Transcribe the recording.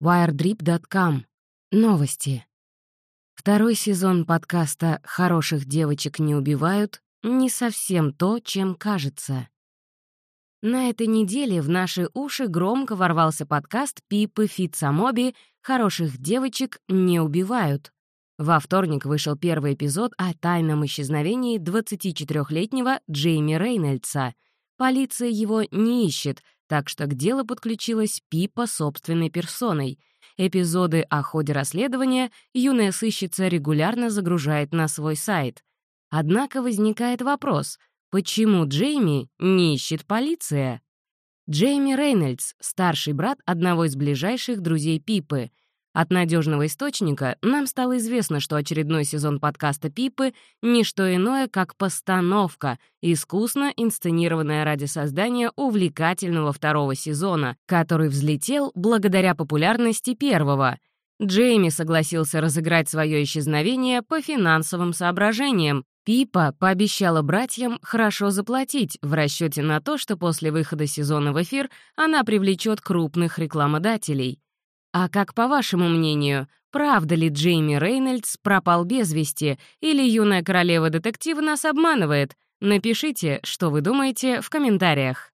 wiredrip.com. Новости. Второй сезон подкаста «Хороших девочек не убивают» не совсем то, чем кажется. На этой неделе в наши уши громко ворвался подкаст Пипы Фитсамоби «Хороших девочек не убивают». Во вторник вышел первый эпизод о тайном исчезновении 24-летнего Джейми Рейнольдса. Полиция его не ищет, так что к делу подключилась Пипа собственной персоной. Эпизоды о ходе расследования юная сыщица регулярно загружает на свой сайт. Однако возникает вопрос, почему Джейми не ищет полиция? Джейми Рейнольдс — старший брат одного из ближайших друзей Пипы — от надежного источника нам стало известно, что очередной сезон подкаста «Пипы» — не что иное, как постановка, искусно инсценированная ради создания увлекательного второго сезона, который взлетел благодаря популярности первого. Джейми согласился разыграть свое исчезновение по финансовым соображениям, Пипа пообещала братьям хорошо заплатить в расчете на то, что после выхода сезона в эфир она привлечет крупных рекламодателей. А как по вашему мнению, правда ли Джейми Рейнольдс пропал без вести, или юная королева детектива нас обманывает? Напишите, что вы думаете, в комментариях.